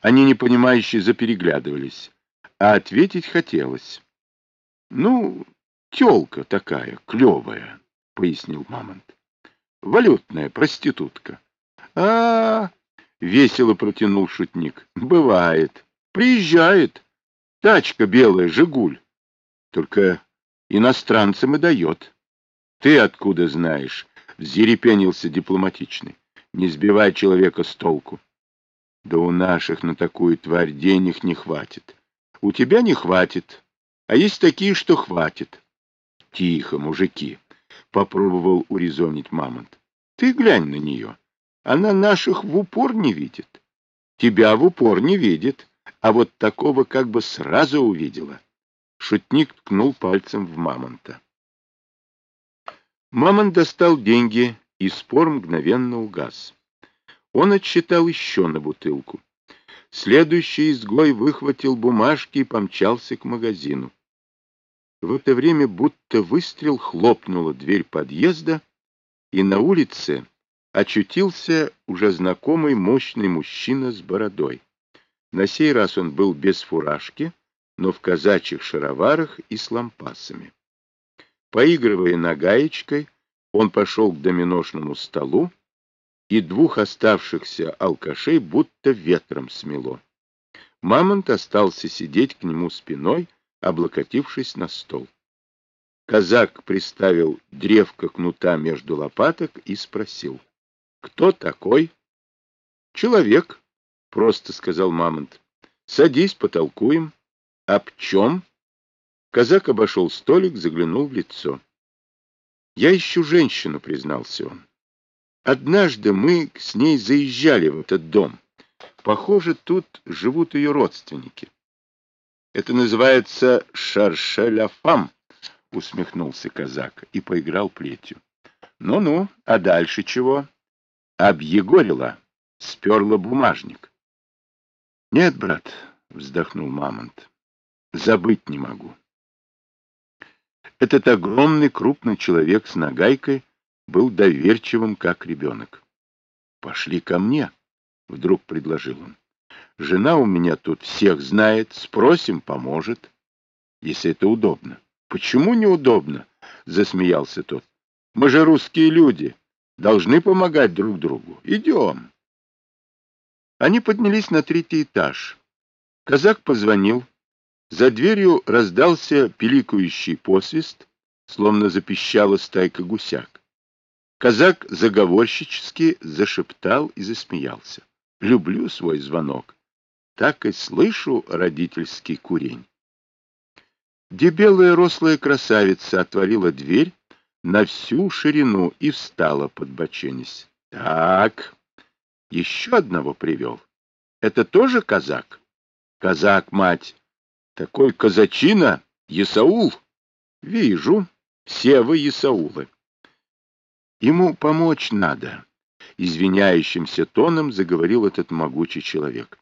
Они, непонимающе, запереглядывались, а ответить хотелось. — Ну, тёлка такая, клёвая, — пояснил Мамонт. — Валютная проститутка. А — А-а-а! — весело протянул шутник. — Бывает. Приезжает. Тачка белая, «Жигуль». Только иностранцам и дает. — Ты откуда знаешь? — взъерепенился дипломатичный. — Не сбивай человека с толку. — Да у наших на такую тварь денег не хватит. У тебя не хватит, а есть такие, что хватит. — Тихо, мужики, — попробовал урезонить Мамонт. — Ты глянь на нее. Она наших в упор не видит. Тебя в упор не видит, а вот такого как бы сразу увидела. Шутник ткнул пальцем в Мамонта. Мамонт достал деньги, и спор мгновенно угас. Он отсчитал еще на бутылку. Следующий изгой выхватил бумажки и помчался к магазину. В это время будто выстрел хлопнула дверь подъезда, и на улице очутился уже знакомый мощный мужчина с бородой. На сей раз он был без фуражки, но в казачьих шароварах и с лампасами. Поигрывая нагаечкой, он пошел к доминошному столу, и двух оставшихся алкашей будто ветром смело. Мамонт остался сидеть к нему спиной, облокотившись на стол. Казак приставил древко кнута между лопаток и спросил. — Кто такой? — Человек, — просто сказал Мамонт. — Садись, потолкуем. — Об чем? Казак обошел столик, заглянул в лицо. — Я ищу женщину, — признался он. Однажды мы с ней заезжали в этот дом. Похоже, тут живут ее родственники. — Это называется шаршеляфам, — усмехнулся казак и поиграл плетью. Ну — Ну-ну, а дальше чего? — Объегорила, сперла бумажник. — Нет, брат, — вздохнул Мамонт, — забыть не могу. Этот огромный крупный человек с нагайкой был доверчивым, как ребенок. — Пошли ко мне, — вдруг предложил он. — Жена у меня тут всех знает, спросим, поможет, если это удобно. — Почему неудобно? — засмеялся тот. — Мы же русские люди, должны помогать друг другу. Идем. Они поднялись на третий этаж. Казак позвонил, за дверью раздался пиликающий посвист, словно запищала стайка гусяк. Казак заговорщически зашептал и засмеялся. «Люблю свой звонок. Так и слышу родительский курень». Дебелая рослая красавица отворила дверь на всю ширину и встала под боченись. «Так, еще одного привел. Это тоже казак?» «Казак, мать!» Такой казачина, Исаул. Вижу, все вы Исаулы. Ему помочь надо, извиняющимся тоном заговорил этот могучий человек.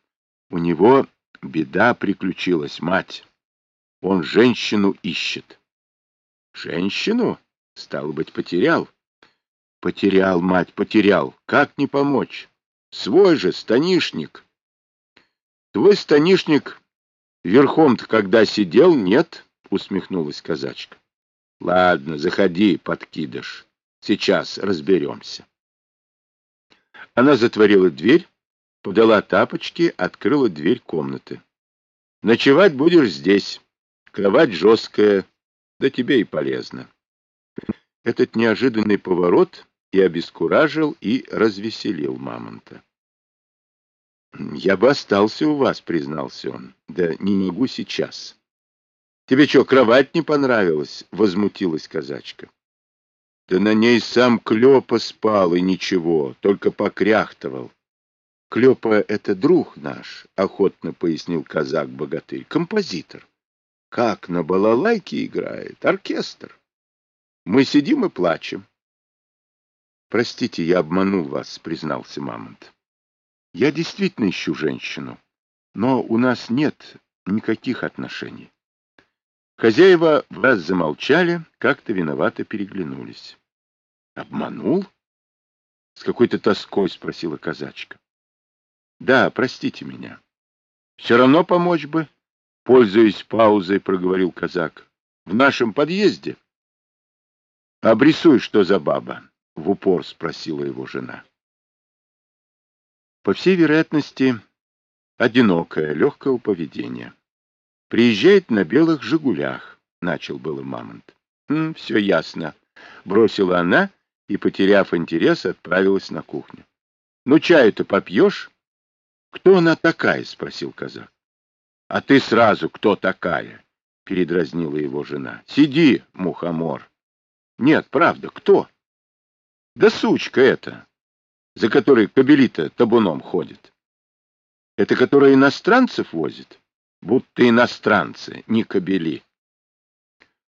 У него беда приключилась, мать. Он женщину ищет. Женщину? Стало быть, потерял. Потерял, мать, потерял. Как не помочь? Свой же станишник. Твой станишник Верхом-то когда сидел, нет, усмехнулась казачка. Ладно, заходи, подкидыш. Сейчас разберемся. Она затворила дверь, подала тапочки, открыла дверь комнаты. Ночевать будешь здесь. Кровать жесткая, да тебе и полезно. Этот неожиданный поворот и обескуражил, и развеселил мамонта. «Я бы остался у вас», — признался он. «Да не могу сейчас». «Тебе что, кровать не понравилась?» — возмутилась казачка. «Да на ней сам Клёпа спал, и ничего, только покряхтывал». «Клёпа — это друг наш», — охотно пояснил казак-богатырь, — «композитор. Как на балалайке играет, оркестр. Мы сидим и плачем». «Простите, я обманул вас», — признался Мамонт. Я действительно ищу женщину, но у нас нет никаких отношений. Хозяева в раз замолчали, как-то виновато переглянулись. «Обманул?» — с какой-то тоской спросила казачка. «Да, простите меня. Все равно помочь бы, пользуясь паузой, проговорил казак. В нашем подъезде. Обрисуй, что за баба, в упор спросила его жена. По всей вероятности, одинокое, легкого поведения. Приезжает на белых «Жигулях», — начал было Мамонт. «Хм, все ясно», — бросила она и, потеряв интерес, отправилась на кухню. «Ну, чаю-то попьешь?» «Кто она такая?» — спросил казак. «А ты сразу кто такая?» — передразнила его жена. «Сиди, мухомор». «Нет, правда, кто?» «Да сучка эта, за которой кобелита табуном ходит». «Это которая иностранцев возит?» «Будто иностранцы, не кобели».